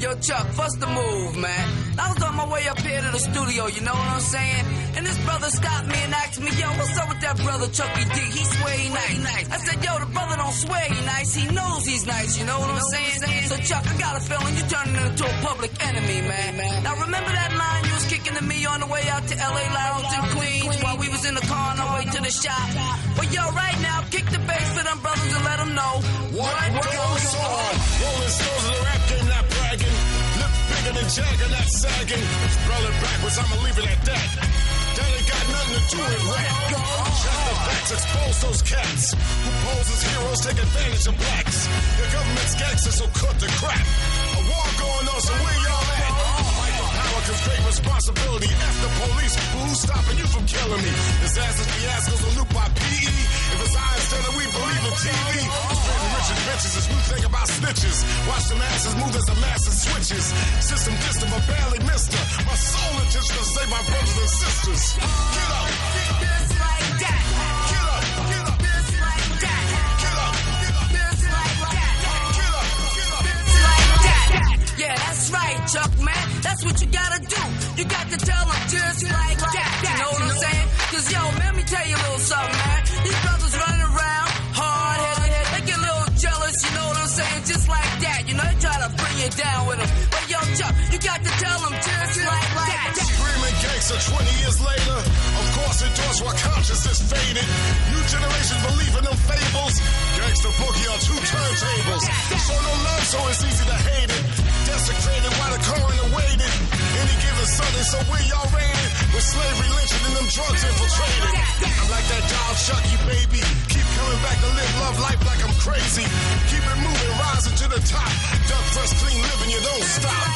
Yo, Chuck, what's the move, man? I was on my way up here to the studio, you know what I'm saying? And this brother stopped me and asked me, yo, what's up with that brother Chucky D? He swear he nice. I said, yo, the brother don't swear he nice, he knows he's nice, you know what I'm saying? So, Chuck, I got a feeling you're turning into a public enemy, man. Now, remember that line you was kicking to me on the way out to LA Lounge in Queens while we was in the car on our way to the shop? Well, yo, right now, kick the bass for them brothers and let them know what, what goes on. Rolling stones the rap Jagger, not sagging. Spelling backwards, I'ma leave it at that. Ain't got nothing to do with rap. Shut the backs, expose those cats who pose as heroes, take advantage of blacks. The government's gangsters, so cut the crap. A war going on, so where y'all at? Power, cause great responsibility. F the police, who's stopping you from killing me? Disasters, fiascos, a loop by PE. If it's I instead of we believe in TV. Spreading rich and bitches is we think about snitches. Watch the masses move as the masses switches. System distant, but barely missed her. My soul intention to save my brothers and sisters. Get up. Just like Yeah, that's right, Chuck, man. That's what you gotta do. You got to tell them just like that. You know what I'm saying? Cause yo, let me tell you a little something, man. These brothers running around, hard headed, they get a little jealous, you know what I'm saying? Just like that. You know, they try to bring you down with them. But yo, Chuck, you got to tell them just like that. Screaming gangster 20 years later. Of course, endorsed while consciousness faded. New generations believe in them fables. Gangster boogie on two turntables. So no love, so it's easy to hate it. Desecrated while the coroner waited. Any given Sunday, so we all rated. With slavery lynching and them drugs infiltrated. I'm like that dog Chucky, baby. Keep coming back to live love life like I'm crazy. Keep it moving, rising to the top. Duck fresh, clean living, you don't stop.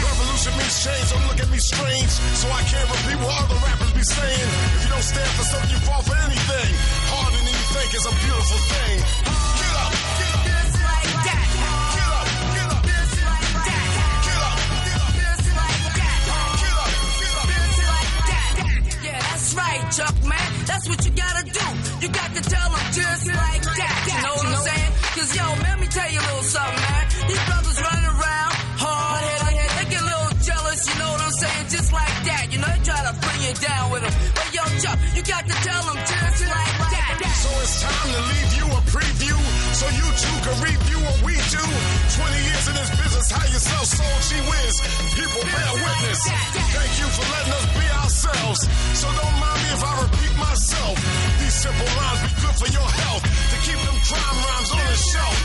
Revolution means change, don't look at me strange. So I can't repeat what other rappers be saying. If you don't stand for something, you fall for anything. Harder than you think is a beautiful thing. Get up, get up, Chuck, man. That's what you gotta do. You got to tell them just like that. You know what I'm saying? Cause yo, let me tell you a little something, man. These brothers running around, hard headed, they get a little jealous, you know what I'm saying? Just like that. You know, they try to bring you down with them. But yo, Chuck, you got to tell them just like that. So it's time to leave you a preview so you too can review do. 20 years in this business, how you sell soul, she whiz. People bear witness. Thank you for letting us be ourselves. So don't mind me if I repeat myself. These simple lines be good for your health. To keep them crime rhymes on the shelf.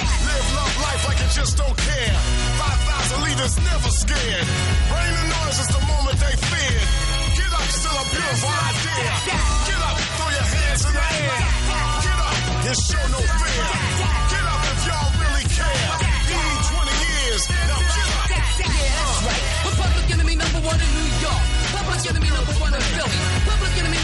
Live love life like you just don't care. 5,000 leaders never scared. Rain and noise is the moment they feared. Get up, still a beautiful idea. Get up, throw your hands in the air. Get up, and show no fear. Get up need 20 years. Yeah, that's right. We're public enemy number one in New York. Public enemy number one in Philly. Public enemy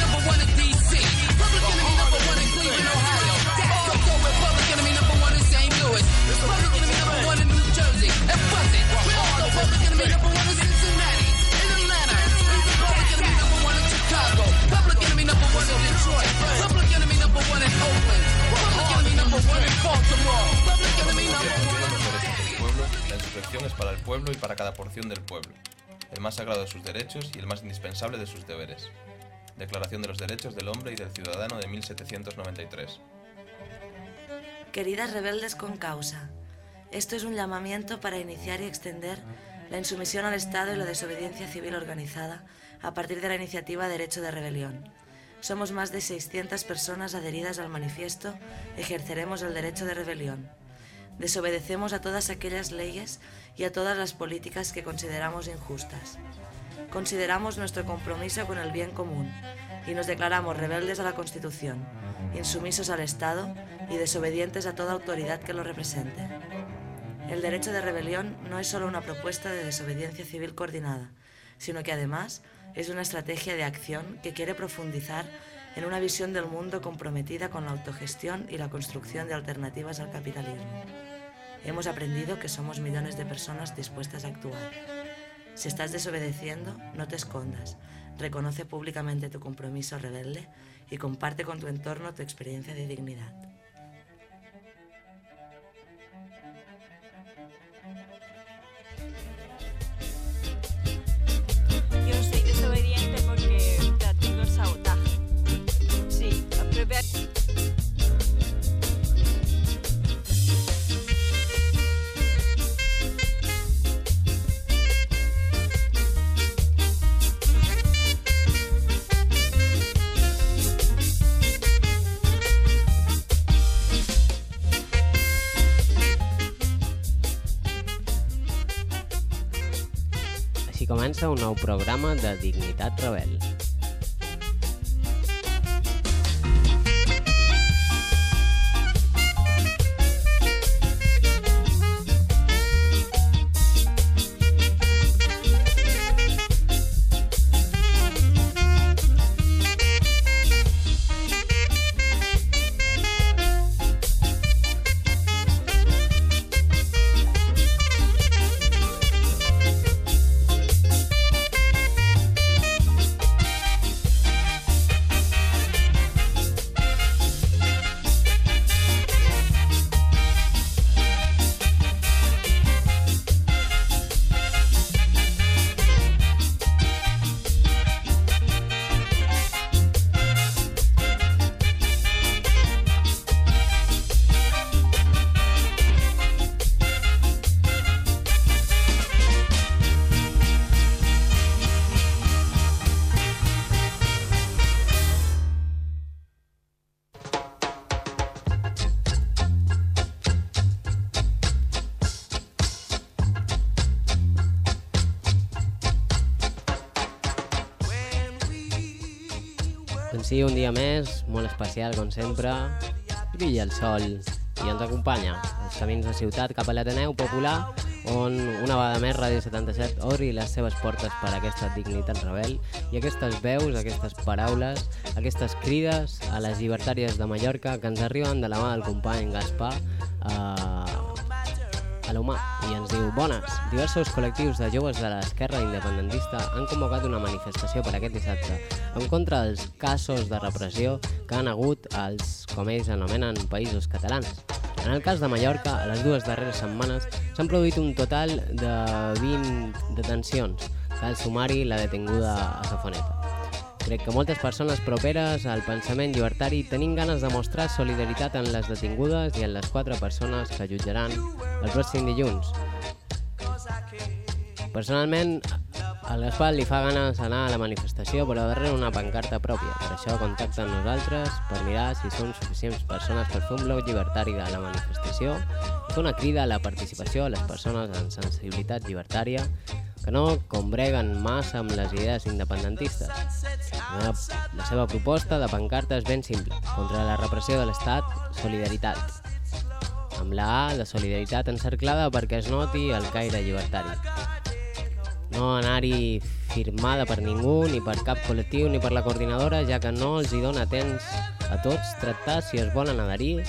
la insurrección es para el pueblo y para cada porción del pueblo, el más sagrado de sus derechos y el más indispensable de sus deberes. Declaración de los Derechos del Hombre y del Ciudadano de 1793. Queridas rebeldes con causa, esto es un llamamiento para iniciar y extender la insumisión al Estado y la desobediencia civil organizada a partir de la iniciativa Derecho de Rebelión. Somos más de 600 personas adheridas al manifiesto Ejerceremos el derecho de rebelión. Desobedecemos a todas aquellas leyes y a todas las políticas que consideramos injustas. Consideramos nuestro compromiso con el bien común y nos declaramos rebeldes a la Constitución, insumisos al Estado y desobedientes a toda autoridad que lo represente. El derecho de rebelión no es solo una propuesta de desobediencia civil coordinada, sino que además es una estrategia de acción que quiere profundizar en una visión del mundo comprometida con la autogestión y la construcción de alternativas al capitalismo. Hemos aprendido que somos millones de personas dispuestas a actuar. Si estás desobedeciendo, no te escondas. Reconoce públicamente tu compromiso rebelde y comparte con tu entorno tu experiencia de dignidad. Comença un nou programa de Dignitat Rebel. Sí, un dia més, molt especial, com sempre. Brilla el sol i ens acompanya els camins de ciutat cap a l'Ateneu Popular, on una vegada més Ràdio 77 obri les seves portes per a aquesta dignitat rebel i aquestes veus, aquestes paraules, aquestes crides a les llibertàries de Mallorca que ens arriben de la mà del company Gaspar eh, a l'Humà i ens diu Bones, diversos col·lectius de joves de l'esquerra independentista han convocat una manifestació per aquest dissabte en contra dels casos de repressió que han hagut als, com ells anomenen, països catalans. En el cas de Mallorca, a les dues darreres setmanes s'han produït un total de 20 detencions, cal sumar-hi la detinguda a Safoneta. Crec que moltes persones properes al pensament llibertari tenim ganes de mostrar solidaritat en les detingudes i en les quatre persones que jutjaran el pròxim dilluns. Personalment, al Gaspar li fa ganes anar a la manifestació, però darrere una pancarta pròpia. Per això contacta amb nosaltres per mirar si són suficients persones per fer un bloc llibertari de la manifestació i fer una crida a la participació a les persones amb sensibilitat llibertària que no combreguen massa amb les idees independentistes. La, la seva proposta de pancarta és ben simple. Contra la repressió de l'Estat, solidaritat. Amb la A de solidaritat encerclada perquè es noti el caire llibertari. No anar-hi firmada per ningú, ni per cap col·lectiu, ni per la coordinadora, ja que no els hi dona temps a tots tractar si es volen adherir,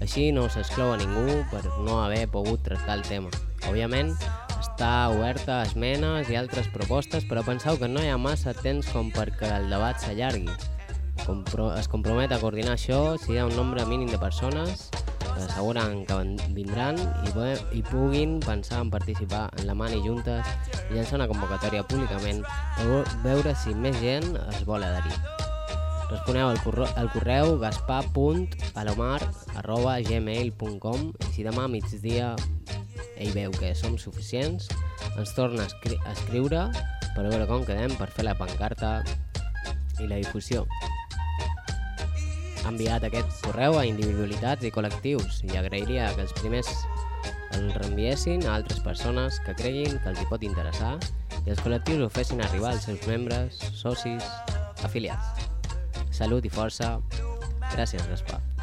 així no s'exclou a ningú per no haver pogut tractar el tema. Òbviament, està oberta a esmenes i altres propostes, però penseu que no hi ha massa temps com perquè el debat s'allargui. Compro es compromet a coordinar això si hi ha un nombre mínim de persones asseguren que vindran i, i puguin pensar en participar en la mani juntes i llançar una convocatòria públicament per veure si més gent es vol adherir. Responeu al, correu, correu gaspar.alomar.gmail.com i si demà a migdia ell veu que som suficients, ens torna a, escri a escriure per veure com quedem per fer la pancarta i la difusió. Enviat aquest correu a individualitats i col·lectius i agrairia que els primers el reenviessin a altres persones que creguin que els hi pot interessar i els col·lectius ho fessin arribar als seus membres, socis, afiliats. Salut i força. Gràcies, Gaspar.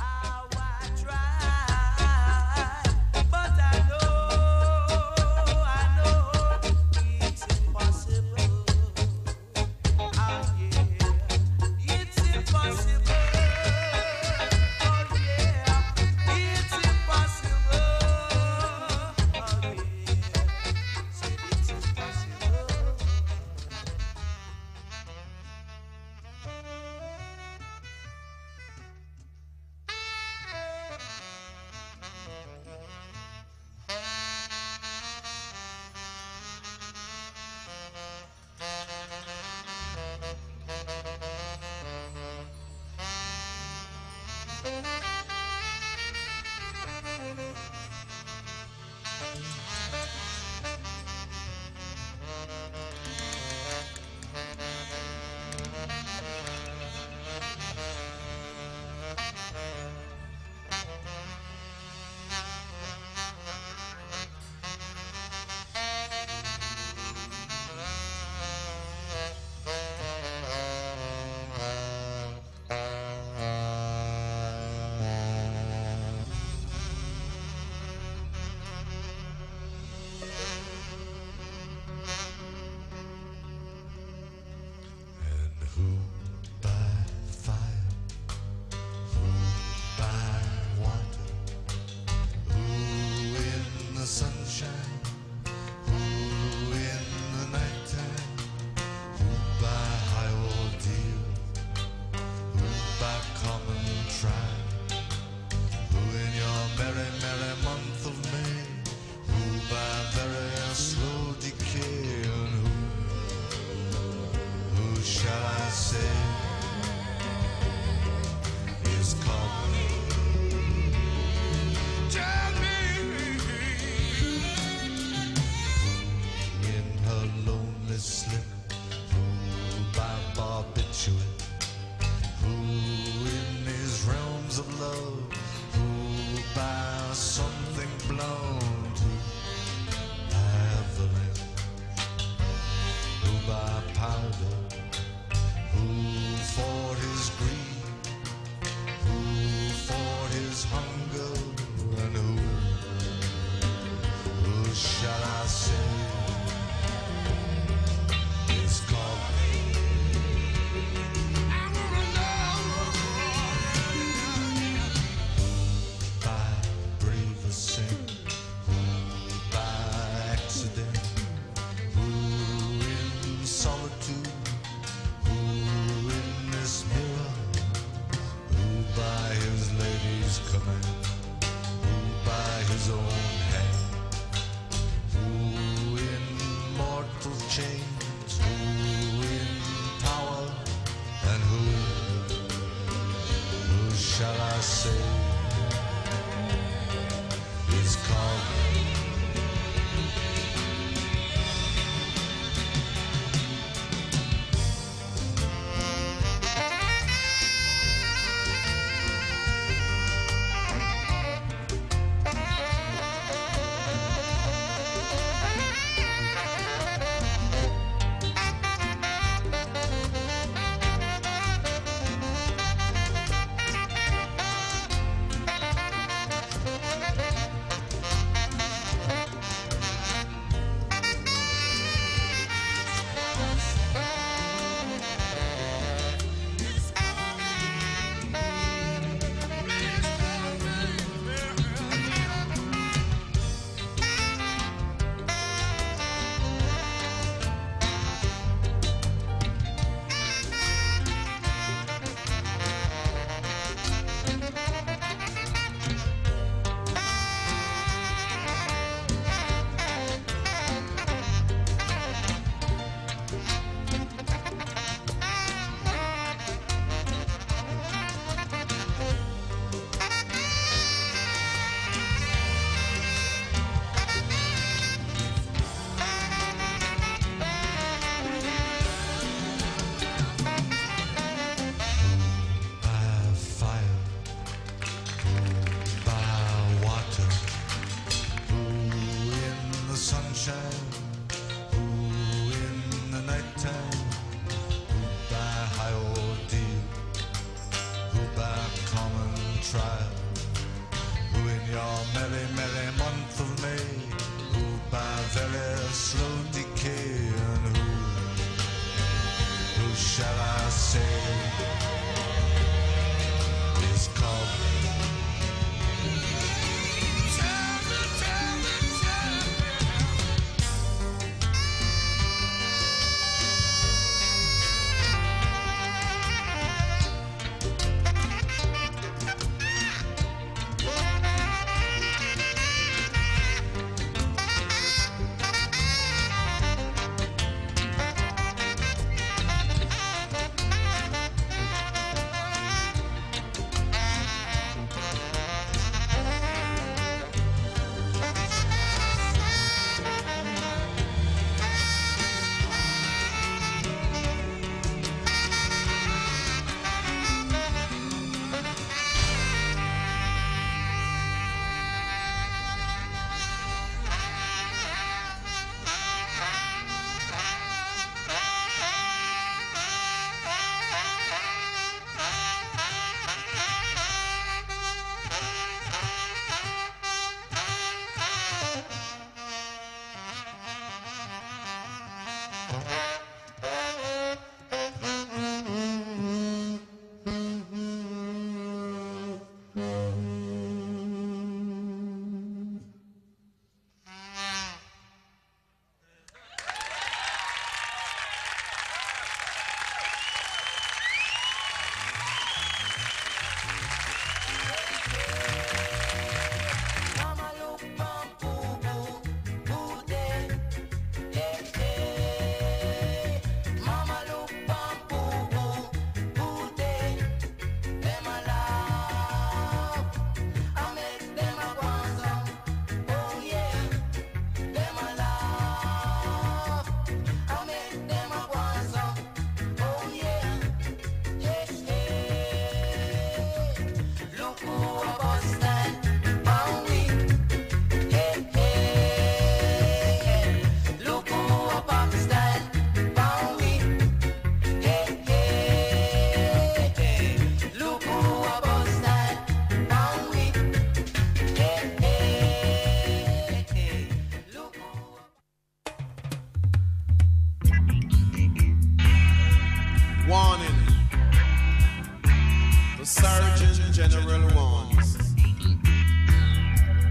Surgeon General warns.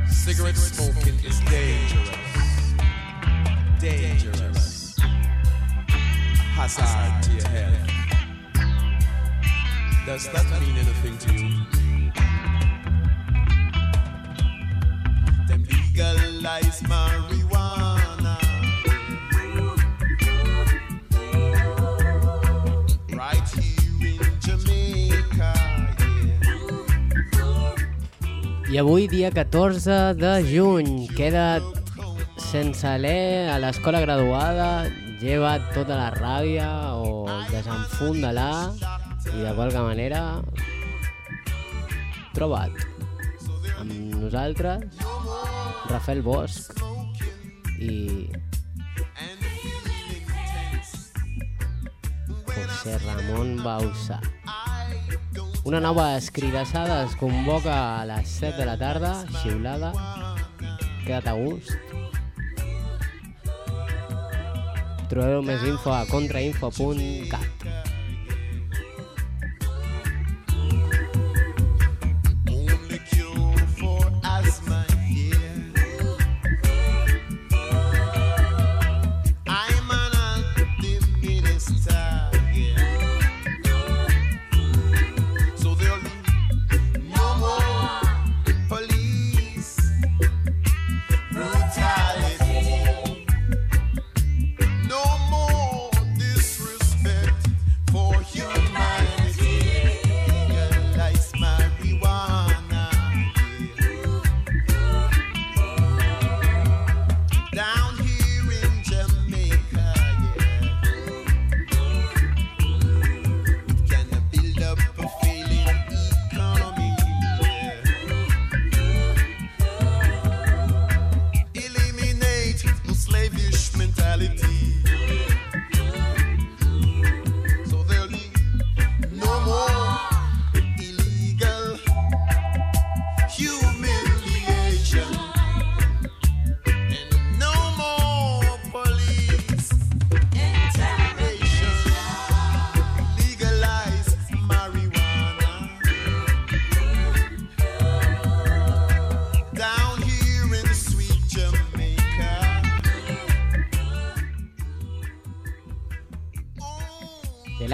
Cigarette smoking is dangerous. Dangerous. Hazard to your health. Does that mean anything to you? Them legalize marijuana. I avui, dia 14 de juny, queda sense alè a l'escola graduada, lleva tota la ràbia o desenfunda-la i de qualque manera troba't amb nosaltres Rafael Bosch i José Ramon Bausà. Una nova escridassada es convoca a les 7 de la tarda, xiulada. Queda't a gust. Trobeu més info a contrainfo.cat.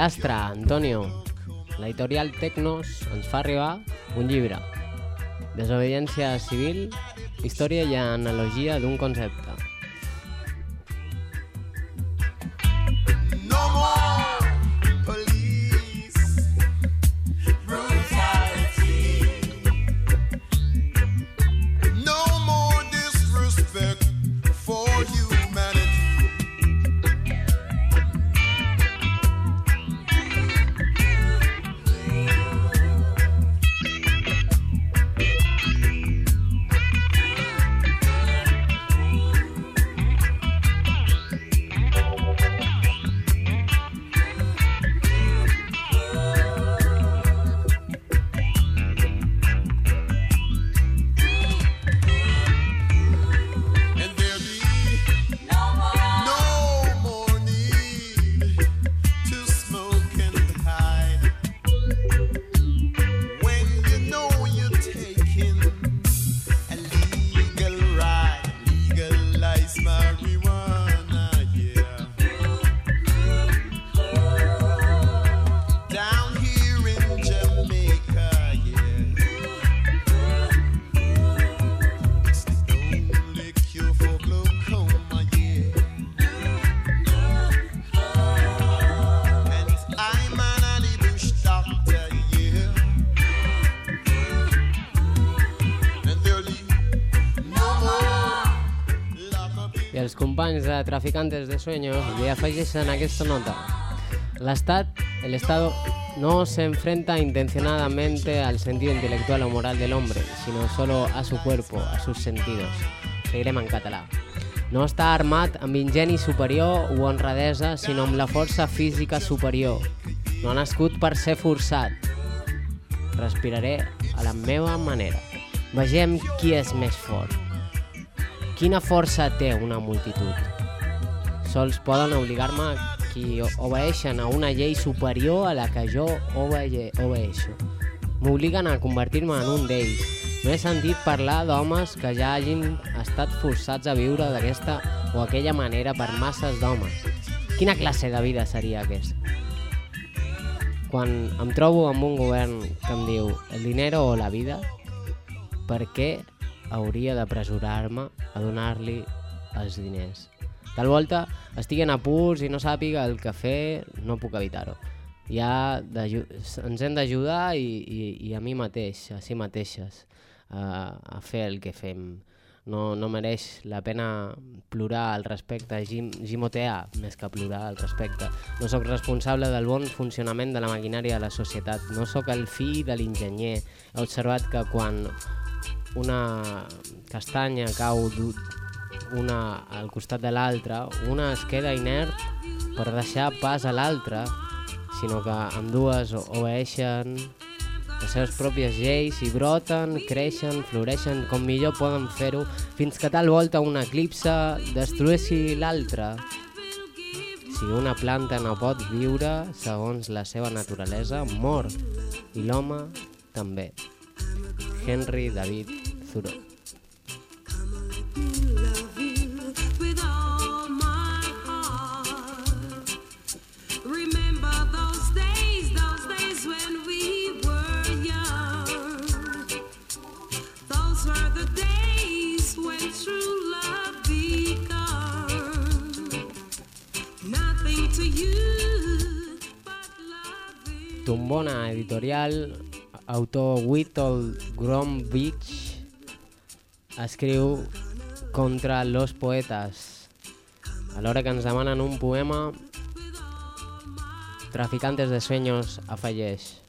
El Astra, Antonio, l'editorial Tecnos ens fa arribar un llibre. Desobediència civil, història i analogia d'un concepte. Els companys de Traficantes de Sueños li afegeixen aquesta nota. L'Estat, el Estado, no se enfrenta intencionadamente al sentido intelectual o moral del hombre, sino solo a su cuerpo, a sus sentidos. Seguirem en català. No està armat amb ingeni superior o honradesa, sinó amb la força física superior. No ha nascut per ser forçat. Respiraré a la meva manera. Vegem qui és més fort. Quina força té una multitud? Sols poden obligar-me qui obeeixen a una llei superior a la que jo obeye obeeixo. M'obliguen a convertir-me en un d'ells. No he sentit parlar d'homes que ja hagin estat forçats a viure d'aquesta o aquella manera per masses d'homes. Quina classe de vida seria aquesta? Quan em trobo amb un govern que em diu el dinero o la vida, per què hauria d'apressurar-me a donar-li els diners? Tal volta estigui en apurs i no sàpiga el que fer, no puc evitar-ho. Ja ens hem d'ajudar i, i, i a mi mateix, a si mateixes, a, a fer el que fem. No, no mereix la pena plorar al respecte, gim, gimotear més que plorar al respecte. No sóc responsable del bon funcionament de la maquinària de la societat. No sóc el fill de l'enginyer. He observat que quan una castanya cau una al costat de l'altra, una es queda inert per deixar pas a l'altra, sinó que amb dues obeeixen les seves pròpies lleis i broten, creixen, floreixen com millor poden fer-ho, fins que tal volta una eclipse destrueixi l'altra. Si una planta no pot viure segons la seva naturalesa, mor, i l'home també. Henry David Thoreau. Tumbona Editorial autor Whittle Gromwich, escriu contra los poetes. Alhora que ens demanen un poema, Traficantes de Sueños afegeix.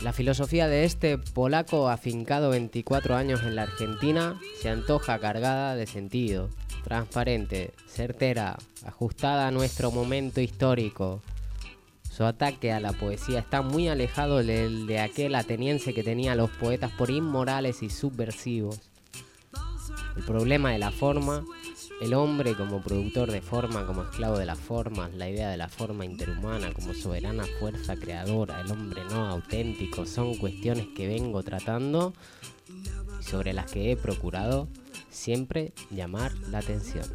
La filosofía de este polaco afincado 24 años en la Argentina se antoja cargada de sentido, transparente, certera, ajustada a nuestro momento histórico. Su ataque a la poesía está muy alejado del de aquel ateniense que tenía a los poetas por inmorales y subversivos. El problema de la forma, el hombre como productor de forma, como esclavo de las formas, la idea de la forma interhumana como soberana fuerza creadora, el hombre no auténtico, son cuestiones que vengo tratando y sobre las que he procurado siempre llamar la atención.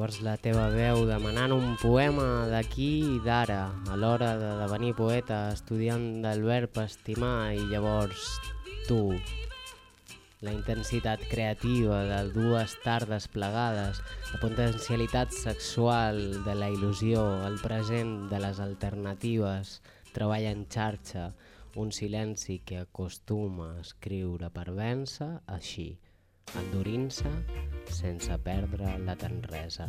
Llavors la teva veu demanant un poema d'aquí i d'ara, a l'hora de devenir poeta, estudiant del verb estimar i llavors tu. La intensitat creativa de dues tardes plegades, la potencialitat sexual de la il·lusió, el present de les alternatives, treball en xarxa, un silenci que acostuma a escriure per vèncer així, endurint-se sense perdre la tenresa.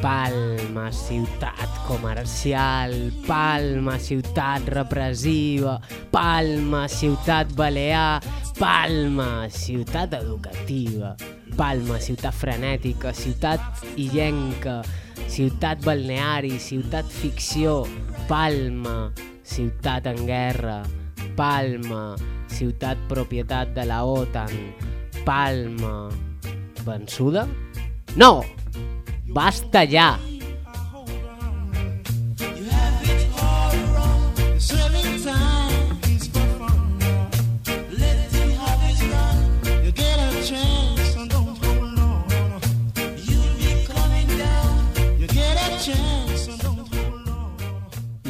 Palma, ciutat comercial, Palma, ciutat repressiva, Palma, ciutat balear, Palma, ciutat educativa, Palma, ciutat frenètica, ciutat illenca, ciutat balneari, ciutat ficció, Palma, ciutat en guerra, Palma, ciutat propietat de la OTAN, Palma, vençuda? No! Basta ja!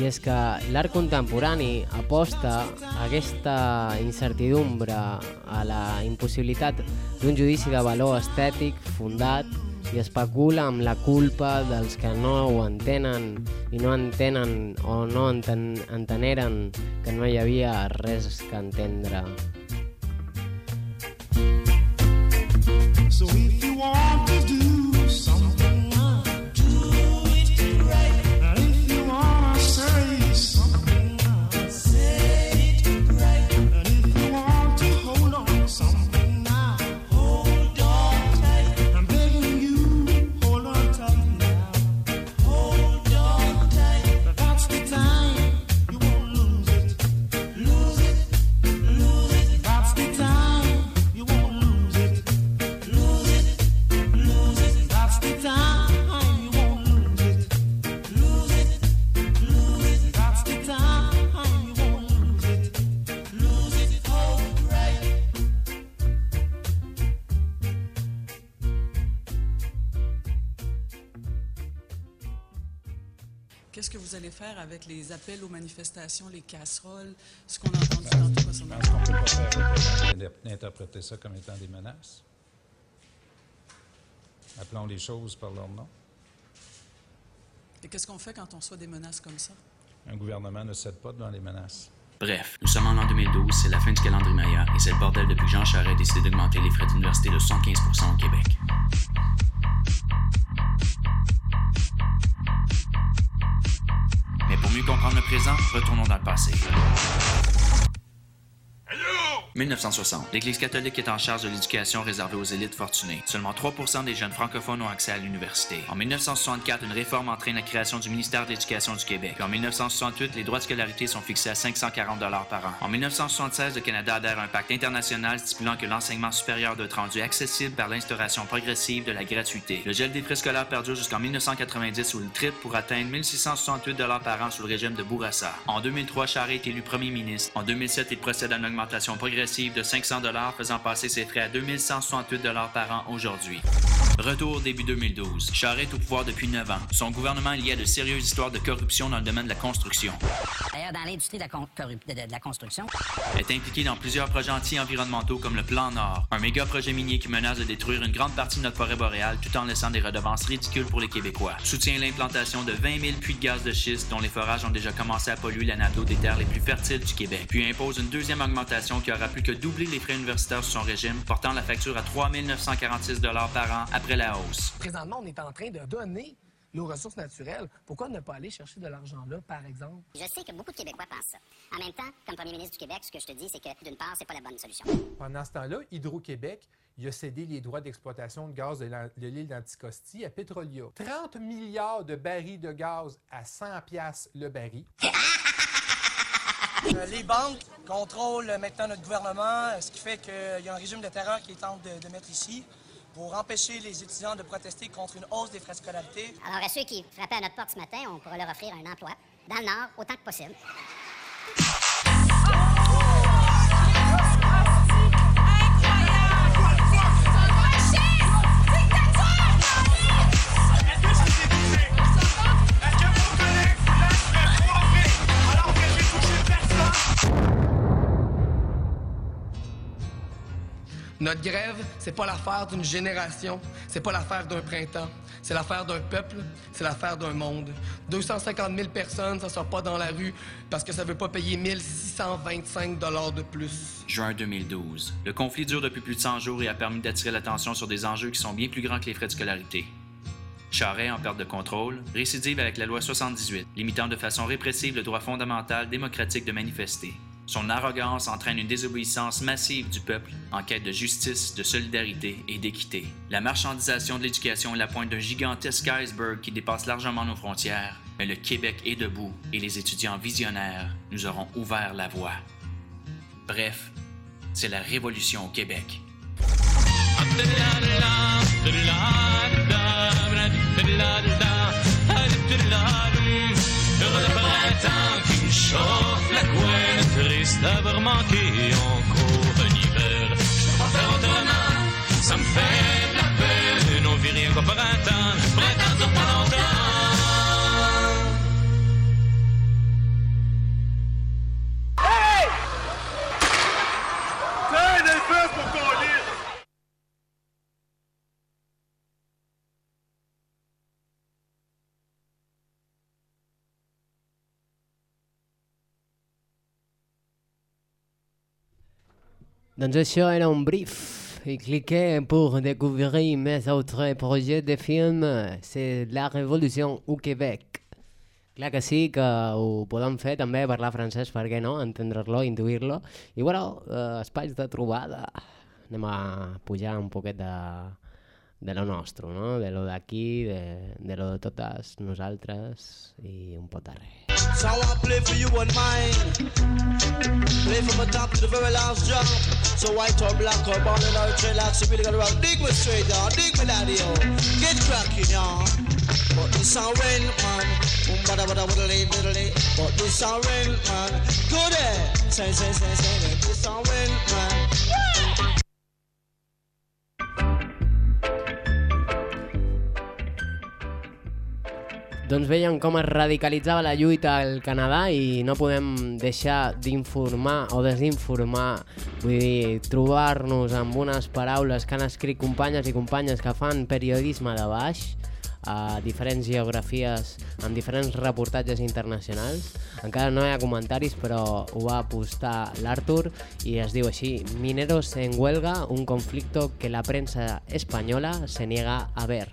És que l'art contemporani aposta a aquesta incertidumbre, a la impossibilitat d'un judici de valor estètic fundat i especula amb la culpa dels que no ho entenen i no entenen o no enten enteneren que no hi havia res que entendre. So if you want to do Qu'est-ce que vous allez faire avec les appels aux manifestations, les casseroles, ce qu'on a entendu tantôt concernant... Je pense qu'on peut pas faire d'inter- d'interpréter ça comme étant des menaces. Appelons les choses par leur nom. Et qu'est-ce qu'on fait quand on reçoit des menaces comme ça? Un gouvernement ne cède pas devant les menaces. Bref, nous sommes en l'an 2012, c'est la fin du calendrier Maya et c'est le bordel depuis que Jean Charest a décidé d'augmenter les frais d'université de 75 au Québec. Pour mieux comprendre le présent, retournons dans le passé. 1960. L'Église catholique est en charge de l'éducation réservée aux élites fortunées. Seulement 3% des jeunes francophones ont accès à l'université. En 1964, une réforme entraîne la création du ministère de l'Éducation du Québec. Puis en 1968, les droits de scolarité sont fixés à 540 par an. En 1976, le Canada adhère à un pacte international stipulant que l'enseignement supérieur doit être rendu accessible par l'instauration progressive de la gratuité. Le gel des frais scolaires perdure jusqu'en 1990 où le triple pour atteindre 1668 par an sous le régime de Bourassa. En 2003, Charest est élu premier ministre. En 2007, il procède à une augmentation progressive de 500 faisant passer ses frais à 2168 par an aujourd'hui. Retour début 2012. Charest est au pouvoir depuis 9 ans. Son gouvernement est lié à de sérieuses histoires de corruption dans le domaine de la construction. D'ailleurs, dans l'industrie de, la de- de- construction, est impliqué dans plusieurs projets anti-environnementaux comme le Plan Nord, un méga projet minier qui menace de détruire une grande partie de notre forêt boréale tout en laissant des redevances ridicules pour les Québécois. Soutient l'implantation de 20 000 puits de gaz de schiste dont les forages ont déjà commencé à polluer la nappe d'eau des terres les plus fertiles du Québec. Puis impose une deuxième augmentation qui aura plus que doublé les frais universitaires sous son régime, portant la facture à 3 946 par an après la hausse. Présentement, on est en train de donner nos ressources naturelles. Pourquoi ne pas aller chercher de l'argent là, par exemple? je sais que beaucoup de Québécois pensent ça. En même temps, comme premier ministre du Québec, ce que je te dis, c'est que d'une part, c'est pas la bonne solution. Pendant ce temps-là, Hydro-Québec il a cédé les droits d'exploitation de gaz de l'île d'Anticosti à Petrolia. 30 milliards de barils de gaz à 100 piastres le baril. Euh, les banques contrôlent maintenant notre gouvernement, euh, ce qui fait qu'il y a un régime de terreur qui est de, de mettre ici pour empêcher les étudiants de protester contre une hausse des frais de scolarité. Alors, à ceux qui frappaient à notre porte ce matin, on pourra leur offrir un emploi dans le Nord autant que possible. Notre grève, c'est pas l'affaire d'une génération, c'est pas l'affaire d'un printemps, c'est l'affaire d'un peuple, c'est l'affaire d'un monde. 250 000 personnes, ça sort pas dans la rue parce que ça veut pas payer 1625 dollars de plus. Juin 2012. Le conflit dure depuis plus de 100 jours et a permis d'attirer l'attention sur des enjeux qui sont bien plus grands que les frais de scolarité. Charest, en perte de contrôle, récidive avec la loi 78, limitant de façon répressive le droit fondamental démocratique de manifester. Son arrogance entraîne une désobéissance massive du peuple en quête de justice, de solidarité et d'équité. La marchandisation de l'éducation est la pointe d'un gigantesque iceberg qui dépasse largement nos frontières, mais le Québec est debout et les étudiants visionnaires nous auront ouvert la voie. Bref, c'est la révolution au Québec. Triste d'avoir manqué encore un hiver. Je peux pas faire autrement, ça me fait de la peine. On vit rien qu'au printemps, le printemps dure pas longtemps. Hey! Tiens, des pour Doncs això era un brief. I cliquez pour découvrir mes autres projets de film. C'est La Révolution au Québec. Clar que sí, que ho podem fer també, parlar francès, per què no? Entendre-lo, intuir-lo. I bueno, eh, espais de trobada. Anem a pujar un poquet de, de lo nostre, no? De lo d'aquí, de, de lo de totes nosaltres i un pot d'arreu. So I play for you and mine. Play from the top to the very last jump. So white or black or brown and or dreadlocks, you really gotta rock. Dig me straight, y'all. Dig me daddy, yo. Get cracking, y'all. But this a rain, man. Boom, bada, bada, little, lay. But this a rain, man. Go there. Say, say, say, say. This a rain, man. Doncs veiem com es radicalitzava la lluita al Canadà i no podem deixar d'informar o desinformar, vull dir, trobar-nos amb unes paraules que han escrit companyes i companyes que fan periodisme de baix a diferents geografies amb diferents reportatges internacionals. Encara no hi ha comentaris, però ho va apostar l'Artur i es diu així Mineros en huelga, un conflicto que la prensa espanyola se niega a ver.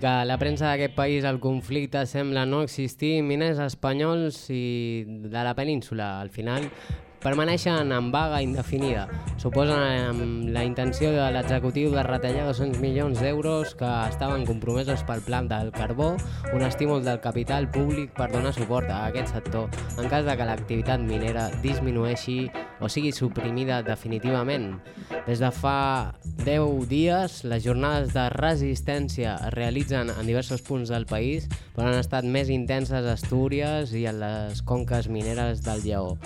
Que la premsa d'aquest país el conflicte sembla no existir, miners espanyols i de la península. Al final permaneixen en vaga indefinida. Suposen amb la intenció de l'executiu de retallar 200 milions d'euros que estaven compromesos pel plan del carbó, un estímul del capital públic per donar suport a aquest sector en cas de que l'activitat minera disminueixi o sigui suprimida definitivament. Des de fa 10 dies, les jornades de resistència es realitzen en diversos punts del país, però han estat més intenses a Astúries i a les conques mineres del Lleó.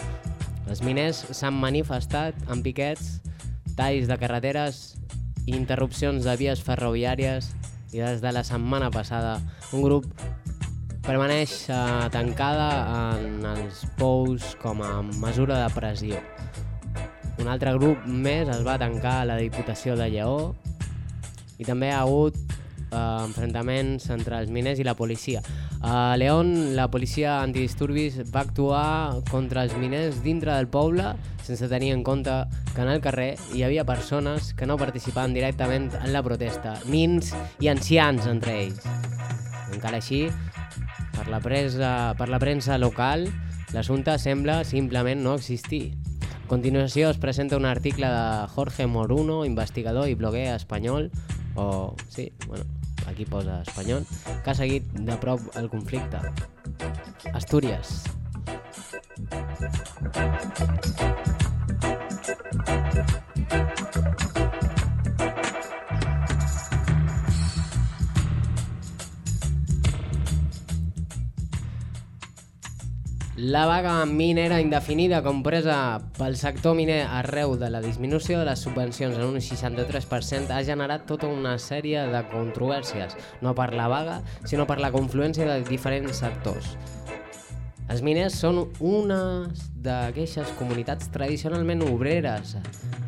Els miners s'han manifestat amb piquets, talls de carreteres, interrupcions de vies ferroviàries i des de la setmana passada un grup permaneix eh, tancada en els pous com a mesura de pressió. Un altre grup més es va tancar a la Diputació de Lleó i també ha hagut eh, enfrontaments entre els miners i la policia. A León, la policia antidisturbis va actuar contra els miners dintre del poble sense tenir en compte que en el carrer hi havia persones que no participaven directament en la protesta, nins i ancians entre ells. Encara així, per la, presa, per la premsa local, l'assumpte sembla simplement no existir. A continuació es presenta un article de Jorge Moruno, investigador i bloguer espanyol, o sí, bueno, aquí posa espanyol, que ha seguit de prop el conflicte. Astúries. La vaga minera indefinida compresa pel sector miner arreu de la disminució de les subvencions en un 63% ha generat tota una sèrie de controvèrsies, no per la vaga, sinó per la confluència de diferents sectors. Els miners són una d'aquestes comunitats tradicionalment obreres,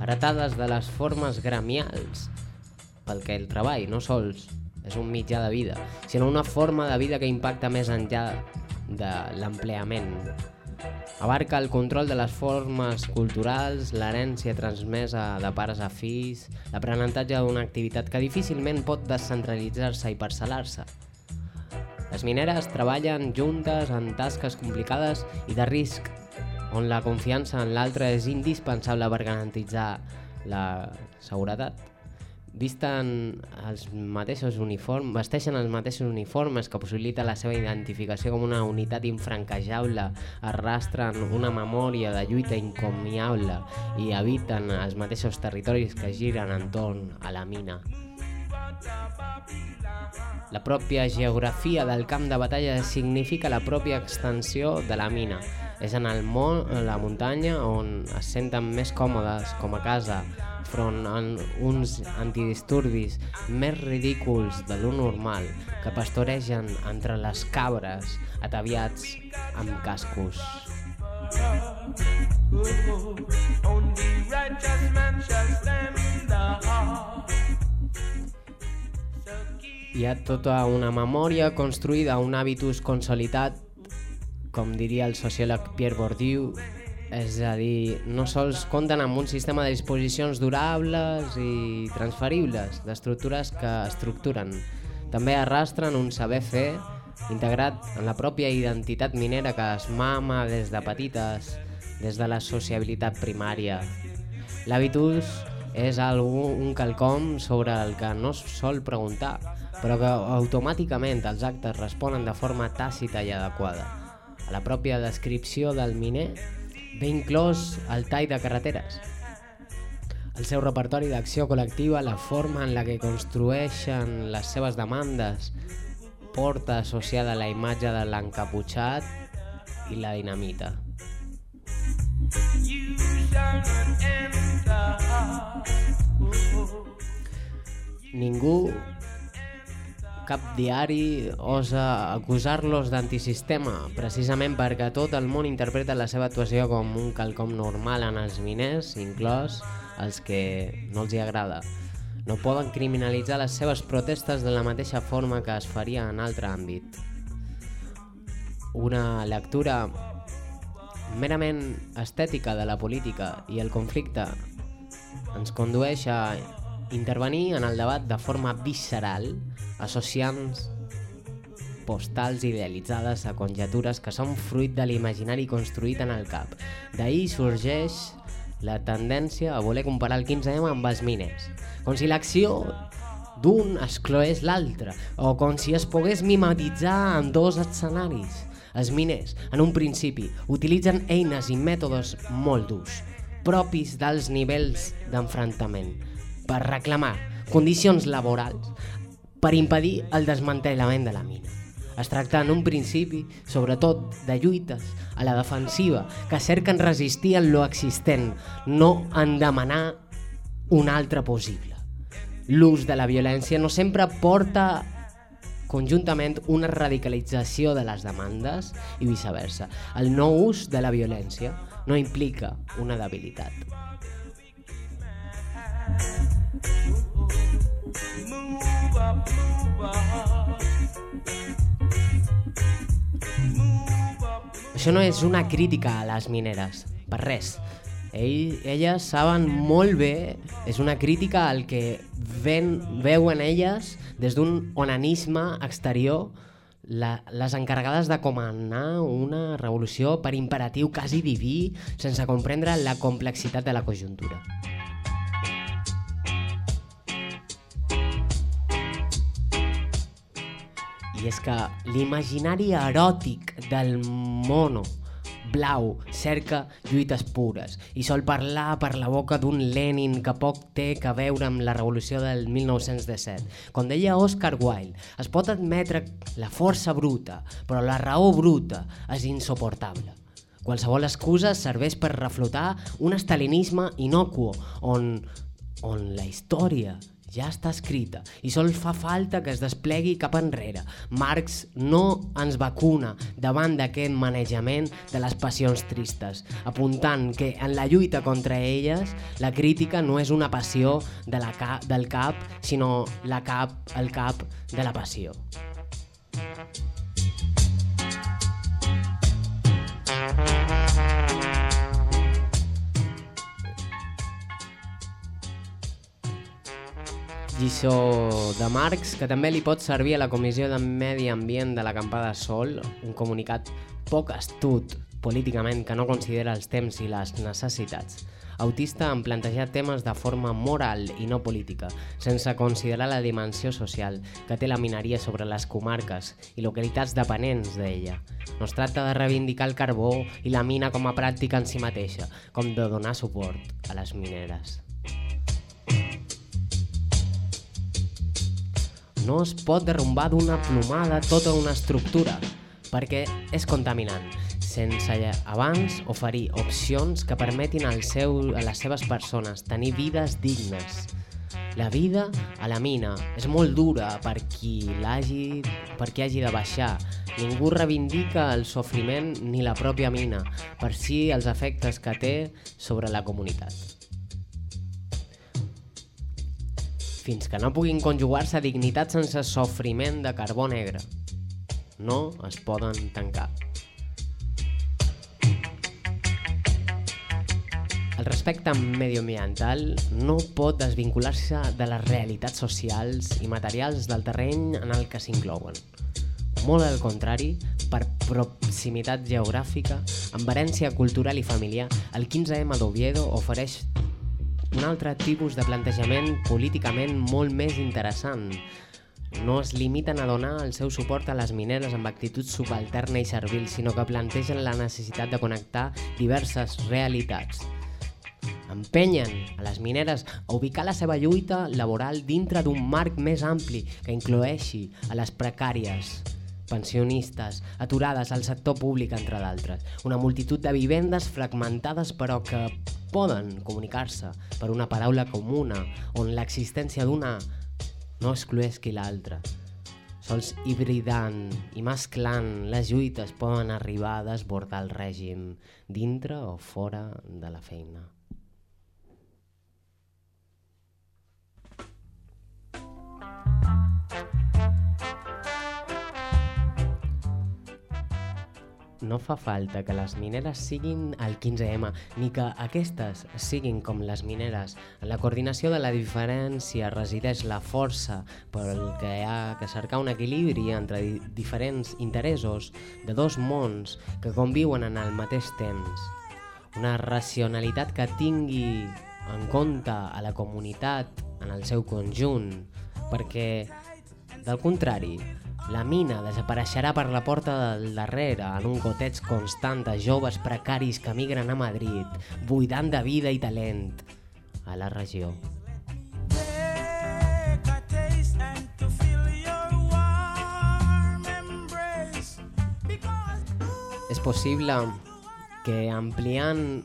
heretades de les formes gremials, pel que el treball no sols és un mitjà de vida, sinó una forma de vida que impacta més enllà de l'empleament. Abarca el control de les formes culturals, l'herència transmesa de pares a fills, l'aprenentatge d'una activitat que difícilment pot descentralitzar-se i parcel·lar-se. Les mineres treballen juntes en tasques complicades i de risc, on la confiança en l'altre és indispensable per garantitzar la seguretat. Visten els mateixos uniformes, vesteixen els mateixos uniformes que possibilita la seva identificació com una unitat infranquejable, arrastren una memòria de lluita incomiable i habiten els mateixos territoris que giren entorn a la mina. La pròpia geografia del camp de batalla significa la pròpia extensió de la mina. És en el món, en la muntanya, on es senten més còmodes com a casa, front a uns antidisturbis més ridículs de lo normal que pastoregen entre les cabres ataviats amb cascos. Only righteous man shall stand Hi ha tota una memòria construïda, un habitus consolidat, com diria el sociòleg Pierre Bourdieu, és a dir, no sols compten amb un sistema de disposicions durables i transferibles, d'estructures que estructuren. També arrastren un saber fer integrat en la pròpia identitat minera que es mama des de petites, des de la sociabilitat primària. L'habitus és algú, un quelcom sobre el que no es sol preguntar, però que automàticament els actes responen de forma tàcita i adequada. A la pròpia descripció del miner ve inclòs el tall de carreteres. El seu repertori d'acció col·lectiva, la forma en la que construeixen les seves demandes, porta associada a la imatge de l'encaputxat i la dinamita. Ningú, cap diari, osa acusar-los d'antisistema, precisament perquè tot el món interpreta la seva actuació com un quelcom normal en els miners, inclòs els que no els hi agrada. No poden criminalitzar les seves protestes de la mateixa forma que es faria en altre àmbit. Una lectura merament estètica de la política i el conflicte ens condueix a intervenir en el debat de forma visceral, associant postals idealitzades a conjectures que són fruit de l'imaginari construït en el cap. D'ahir sorgeix la tendència a voler comparar el 15M amb els miners, com si l'acció d'un excloés l'altre, o com si es pogués mimetitzar en dos escenaris. Els miners, en un principi, utilitzen eines i mètodes molt durs, propis dels nivells d'enfrontament, per reclamar condicions laborals, per impedir el desmantellament de la mina. Es tracta en un principi, sobretot, de lluites a la defensiva que cerquen resistir en lo existent, no en demanar un altre possible. L'ús de la violència no sempre porta conjuntament una radicalització de les demandes i viceversa. El no ús de la violència no implica una debilitat. Això no és una crítica a les mineres, per res. Ell, elles saben molt bé, és una crítica al que ven, veuen elles des d'un onanisme exterior la, les encarregades de comandar una revolució per imperatiu quasi diví sense comprendre la complexitat de la conjuntura. És que l'imaginari eròtic del mono blau cerca lluites pures i sol parlar per la boca d'un Lenin que poc té que veure amb la revolució del 1917. Com deia Oscar Wilde, es pot admetre la força bruta, però la raó bruta és insuportable. Qualsevol excusa serveix per reflotar un estalinisme inocuo on, on la història ja està escrita i sol fa falta que es desplegui cap enrere. Marx no ens vacuna davant d'aquest manejament de les passions tristes, apuntant que en la lluita contra elles la crítica no és una passió de la ca del cap, sinó la cap, el cap de la passió. Lliçó de Marx, que també li pot servir a la Comissió de Medi Ambient de l'acampada Sol, un comunicat poc astut políticament que no considera els temps i les necessitats. Autista en plantejar temes de forma moral i no política, sense considerar la dimensió social que té la mineria sobre les comarques i localitats dependents d'ella. No es tracta de reivindicar el carbó i la mina com a pràctica en si mateixa, com de donar suport a les mineres. No es pot derrumbar d'una plomada tota una estructura, perquè és contaminant, sense abans oferir opcions que permetin al seu, a les seves persones tenir vides dignes. La vida a la mina és molt dura per qui l'hagi per qui hagi de baixar. Ningú reivindica el sofriment ni la pròpia mina, per si els efectes que té sobre la comunitat. Fins que no puguin conjugar-se dignitat sense sofriment de carbó negre. No es poden tancar. El respecte medioambiental no pot desvincular-se de les realitats socials i materials del terreny en el que s'inclouen. Molt al contrari, per proximitat geogràfica, amb herència cultural i familiar, el 15M d'Oviedo ofereix un altre tipus de plantejament políticament molt més interessant. No es limiten a donar el seu suport a les mineres amb actitud subalterna i servil, sinó que plantegen la necessitat de connectar diverses realitats. Empenyen a les mineres a ubicar la seva lluita laboral dintre d'un marc més ampli que incloeixi a les precàries, pensionistes, aturades al sector públic, entre d'altres. Una multitud de vivendes fragmentades però que poden comunicar-se per una paraula comuna on l'existència d'una no excloesqui l'altra. Sols hibridant i mesclant les lluites poden arribar a desbordar el règim dintre o fora de la feina. No fa falta que les mineres siguin el 15M, ni que aquestes siguin com les mineres. En la coordinació de la diferència resideix la força pel que hi ha que cercar un equilibri entre di diferents interessos de dos mons que conviuen en el mateix temps. Una racionalitat que tingui en compte a la comunitat en el seu conjunt, perquè, del contrari, la mina desapareixerà per la porta del darrere en un goteig constant de joves precaris que migren a Madrid, buidant de vida i talent a la regió. És possible que ampliant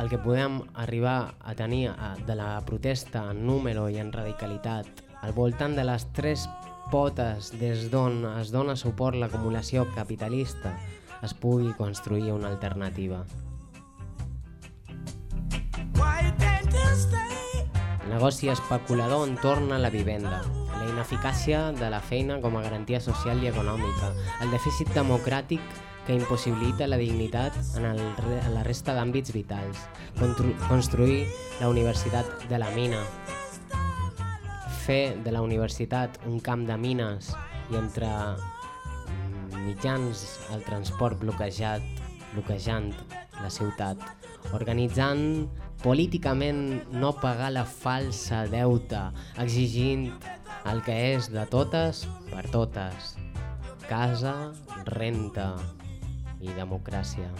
el que podem arribar a tenir a- de la protesta en número i en radicalitat al voltant de les tres potes des d'on es dona suport l'acumulació capitalista es pugui construir una alternativa. negoci especulador entorn a la vivenda, la ineficàcia de la feina com a garantia social i econòmica, el dèficit democràtic que impossibilita la dignitat en, el, en la resta d'àmbits vitals, construir la universitat de la mina, fer de la universitat un camp de mines i entre mm, mitjans el transport bloquejat, bloquejant la ciutat, organitzant políticament no pagar la falsa deuta, exigint el que és de totes per totes, casa, renta i democràcia.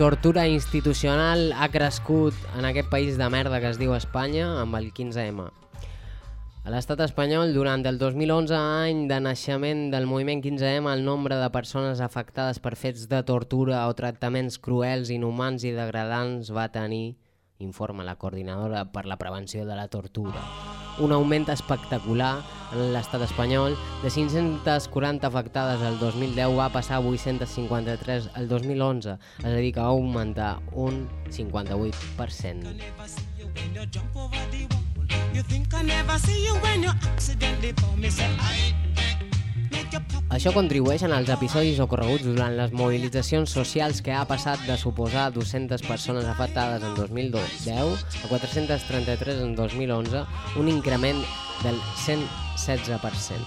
Tortura institucional ha crescut en aquest país de merda que es diu Espanya amb el 15M. A l'estat espanyol, durant el 2011, any de naixement del moviment 15M, el nombre de persones afectades per fets de tortura o tractaments cruels, inhumans i degradants va tenir, informa la coordinadora per la prevenció de la tortura, un augment espectacular en l'estat espanyol. De 540 afectades el 2010 va passar a 853 el 2011, és a dir, que va augmentar un 58%. You think I never see you when you accidentally fall me say I Això contribueix en els episodis ocorreguts durant les mobilitzacions socials que ha passat de suposar 200 persones afectades en 2010 a 433 en 2011, un increment del 116%.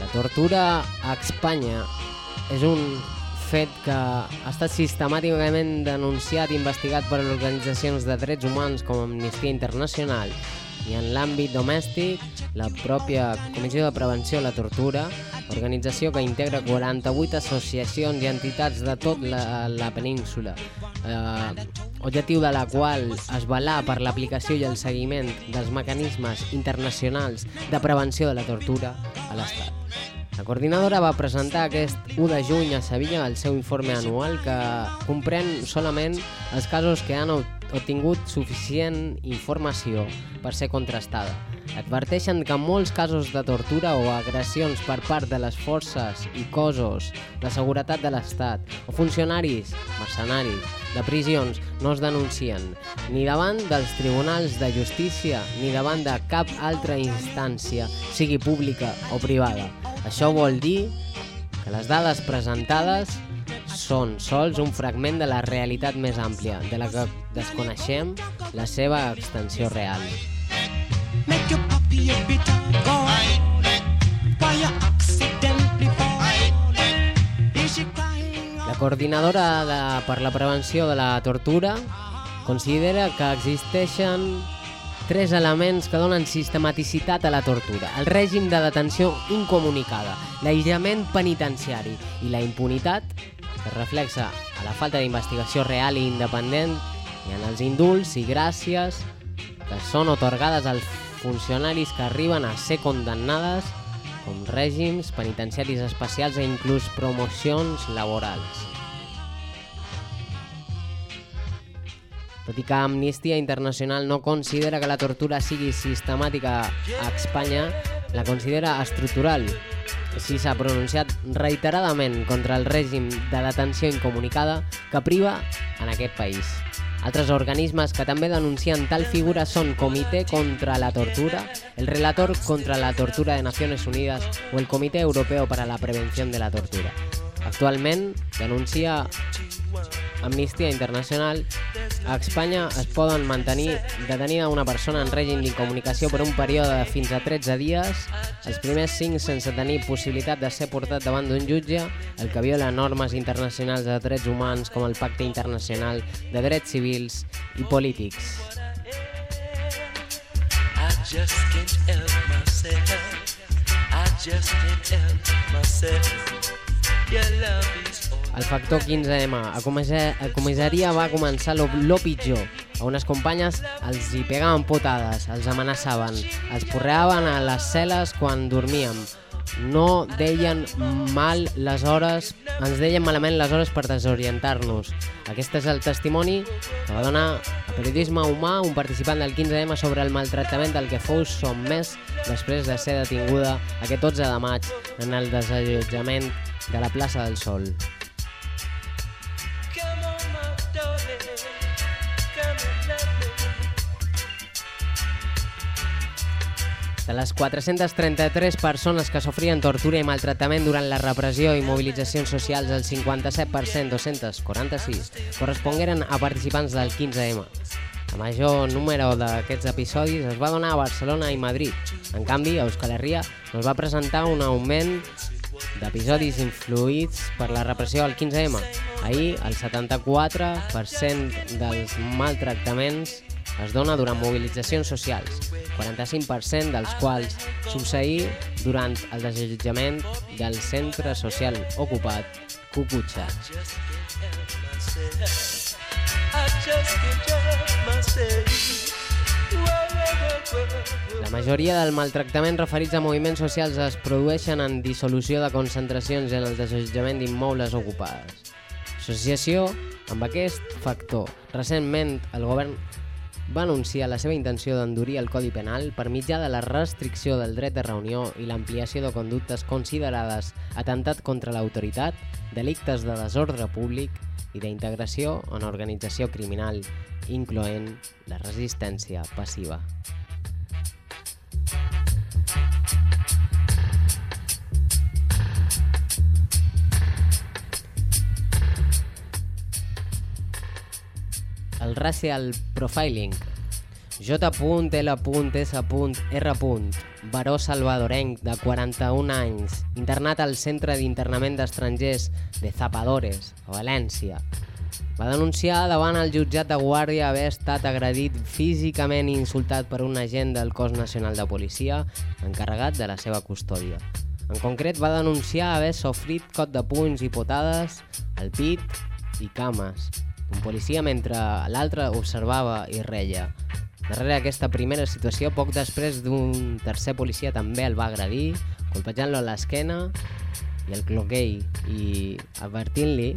La tortura a Espanya és un fet que ha estat sistemàticament denunciat i investigat per organitzacions de drets humans com Amnistia Internacional i en l'àmbit domèstic, la pròpia Comissió de Prevenció de la Tortura, organització que integra 48 associacions i entitats de tot la, la península, eh, objectiu de la qual es velar per l'aplicació i el seguiment dels mecanismes internacionals de prevenció de la tortura a l'Estat. La coordinadora va presentar aquest 1 de juny a Sevilla el seu informe anual que comprèn solament els casos que han obtingut suficient informació per ser contrastada. Adverteixen que molts casos de tortura o agressions per part de les forces i cossos de seguretat de l'Estat o funcionaris, mercenaris, de prisions no es denuncien ni davant dels tribunals de justícia ni davant de cap altra instància, sigui pública o privada. Això vol dir que les dades presentades són sols un fragment de la realitat més àmplia, de la que desconeixem la seva extensió real. La coordinadora de, per la prevenció de la tortura considera que existeixen tres elements que donen sistematicitat a la tortura. El règim de detenció incomunicada, l'aïllament penitenciari i la impunitat, que reflexa a la falta d'investigació real i independent i en els indults i gràcies que són otorgades als funcionaris que arriben a ser condemnades com règims penitenciaris especials e inclús promocions laborals. Tot i que Amnistia Internacional no considera que la tortura sigui sistemàtica a Espanya, la considera estructural. Així s'ha pronunciat reiteradament contra el règim de detenció incomunicada que priva en aquest país. Altres organismes que també denuncien tal figura són Comitè contra la Tortura, el Relator contra la Tortura de Naciones Unidas o el Comitè Europeo para la Prevención de la Tortura. Actualment, denuncia Amnistia Internacional, a Espanya es poden mantenir detenida una persona en règim d'incomunicació per un període de fins a 13 dies, els primers 5 sense tenir possibilitat de ser portat davant d'un jutge, el que viola normes internacionals de drets humans com el Pacte Internacional de Drets Civils i Polítics. I just can't help myself. I just can't help myself. El factor 15M. A, comisa- a comissaria va començar lo, lo pitjor. A unes companyes els hi pegaven potades, els amenaçaven, els porreaven a les cel·les quan dormíem. No deien mal les hores, ens deien malament les hores per desorientar-nos. Aquest és el testimoni que va donar a Periodisme Humà un participant del 15M sobre el maltractament del que fou sotmès després de ser detinguda aquest 12 de maig en el desallotjament de la plaça del Sol. De les 433 persones que sofrien tortura i maltractament durant la repressió i mobilitzacions socials, el 57%, 246, correspongueren a participants del 15M. El major número d'aquests episodis es va donar a Barcelona i Madrid. En canvi, a Euskal Herria es va presentar un augment d'episodis influïts per la repressió del 15M. Ahir, el 74% dels maltractaments es dona durant mobilitzacions socials, 45% dels quals succeí durant el desallotjament del centre social ocupat myself. I just can't myself. La majoria del maltractament referits a moviments socials es produeixen en dissolució de concentracions en el desallotjament d'immobles ocupades. Associació amb aquest factor. Recentment, el govern va anunciar la seva intenció d'endurir el Codi Penal per mitjà de la restricció del dret de reunió i l'ampliació de conductes considerades atemptat contra l'autoritat, delictes de desordre públic i d'integració en organització criminal, incloent la resistència passiva. el racial profiling. J.L.S.R. Baró salvadorenc de 41 anys, internat al Centre d'Internament d'Estrangers de Zapadores, a València. Va denunciar davant el jutjat de guàrdia haver estat agredit físicament i insultat per un agent del cos nacional de policia encarregat de la seva custòdia. En concret, va denunciar haver sofrit cot de punys i potades al pit i cames un policia mentre l'altre observava i reia. Darrere aquesta primera situació, poc després d'un tercer policia també el va agredir, colpejant-lo a l'esquena i el cloquei i advertint-li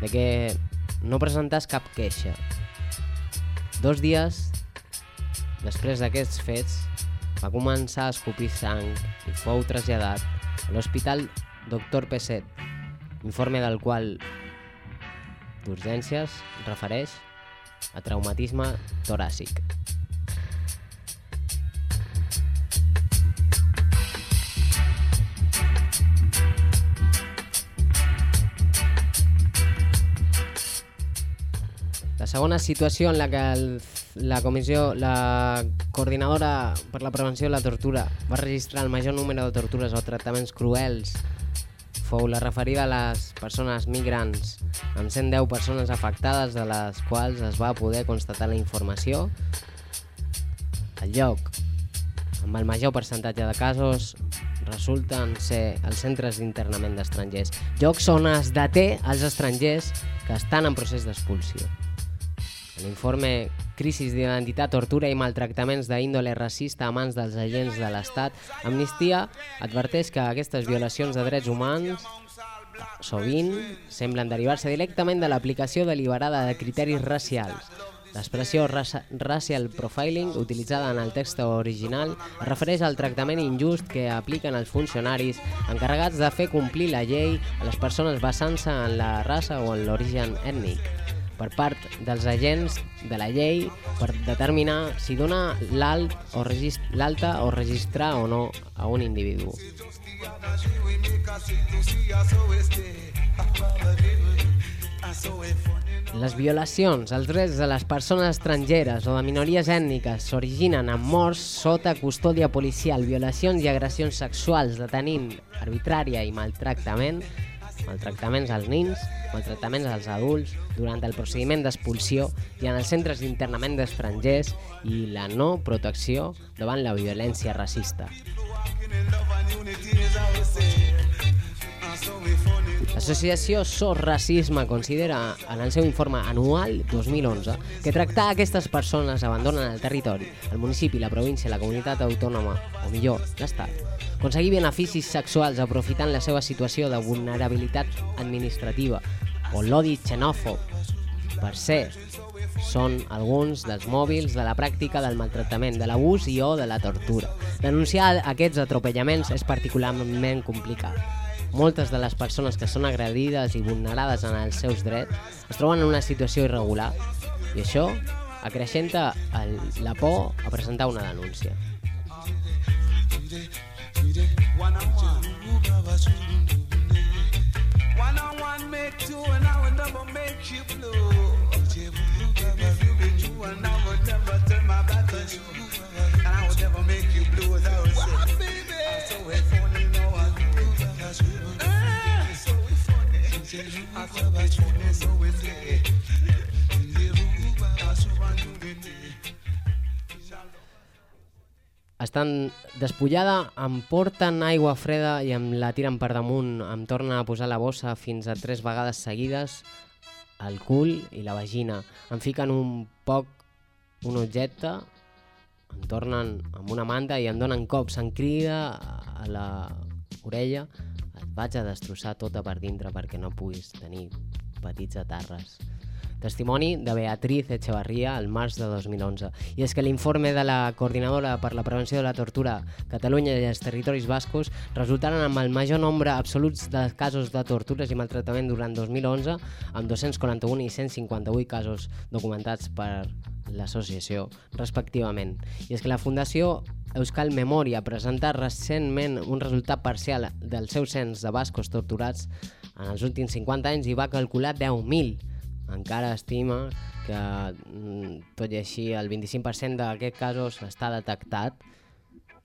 de que no presentàs cap queixa. Dos dies després d'aquests fets va començar a escopir sang i fou traslladat a l'Hospital Dr. Peset, informe del qual d'urgències refereix a traumatisme toràcic. Segona situació en la que el, la comissió, la coordinadora per la prevenció de la tortura va registrar el major número de tortures o tractaments cruels fou la referida a les persones migrants, amb 110 persones afectades, de les quals es va poder constatar la informació. El lloc amb el major percentatge de casos resulten ser els centres d'internament d'estrangers, llocs on es deté els estrangers que estan en procés d'expulsió. L'informe Crisis d'identitat, tortura i maltractaments d'índole racista a mans dels agents de l'Estat, Amnistia adverteix que aquestes violacions de drets humans sovint semblen derivar-se directament de l'aplicació deliberada de criteris racials. L'expressió racial profiling, utilitzada en el text original, refereix al tractament injust que apliquen els funcionaris encarregats de fer complir la llei a les persones basant-se en la raça o en l'origen ètnic per part dels agents de la llei per determinar si donar l'alt o l'alta o registrar o no a un individu. Les violacions als drets de les persones estrangeres o de minories ètniques s'originen en morts sota custòdia policial, violacions i agressions sexuals, detenint arbitrària i maltractament, maltractaments als nins, maltractaments als adults, durant el procediment d'expulsió i en els centres d'internament d'estrangers i la no protecció davant la violència racista. L'associació SOS Racisme considera en el seu informe anual 2011 que tractar aquestes persones abandonen el territori, el municipi, la província, la comunitat autònoma, o millor, l'Estat, aconseguir beneficis sexuals aprofitant la seva situació de vulnerabilitat administrativa o l'odi xenòfob per ser són alguns dels mòbils de la pràctica del maltractament, de l'abús i o de la tortura. Denunciar aquests atropellaments és particularment complicat. Moltes de les persones que són agredides i vulnerades en els seus drets es troben en una situació irregular i això acreixenta el, la por a presentar una denúncia. One on one make two and I will never make you blue. If you Bastant despullada, em porten aigua freda i em la tiren per damunt. Em tornen a posar la bossa fins a tres vegades seguides al cul i la vagina. Em fiquen un poc un objecte, em tornen amb una manta i em donen cops. Em crida a la orella et vaig a destrossar tota per dintre perquè no puguis tenir petits atarres. Testimoni de Beatriz Echevarría al març de 2011. I és que l'informe de la Coordinadora per la Prevenció de la Tortura Catalunya i els territoris bascos resultaren amb el major nombre absoluts de casos de tortures i maltractament durant 2011, amb 241 i 158 casos documentats per l'associació, respectivament. I és que la Fundació Euskal Memòria ha presentat recentment un resultat parcial del seu cens de bascos torturats en els últims 50 anys i va calcular 10.000 encara estima que, mm, tot i així, el 25% d'aquests casos està detectat.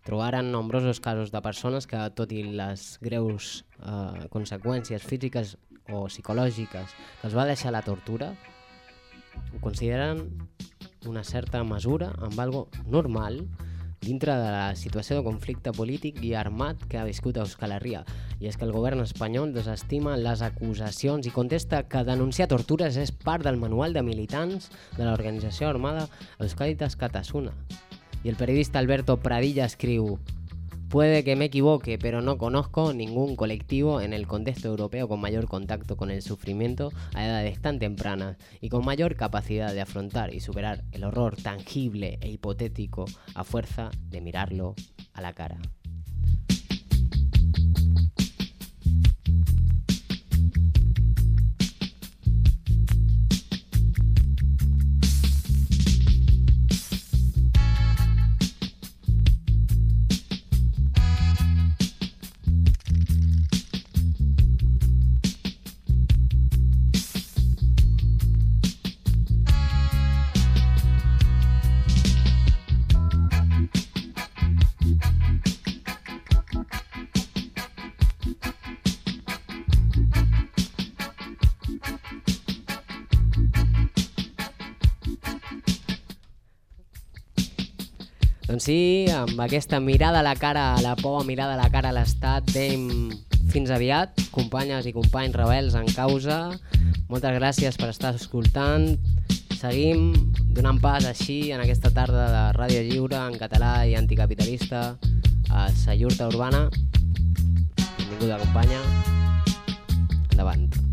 Trobaren nombrosos casos de persones que, tot i les greus eh, conseqüències físiques o psicològiques que els va deixar la tortura, ho consideren una certa mesura amb algo normal dintre de la situació de conflicte polític i armat que ha viscut Euskal Herria. I és que el govern espanyol desestima les acusacions i contesta que denunciar tortures és part del manual de militants de l'organització armada Euskaditas Katasuna. I el periodista Alberto Pradilla escriu Puede que me equivoque, pero no conozco ningún colectivo en el contexto europeo con mayor contacto con el sufrimiento a edades tan tempranas y con mayor capacidad de afrontar y superar el horror tangible e hipotético a fuerza de mirarlo a la cara. Sí, amb aquesta mirada a la cara, a la por, mirada a la cara a l'estat, veiem fins aviat, companyes i companys rebels en causa. Moltes gràcies per estar escoltant. Seguim donant pas així en aquesta tarda de Ràdio Lliure en català i anticapitalista a Sayurta Urbana. Benvinguda companya. Endavant.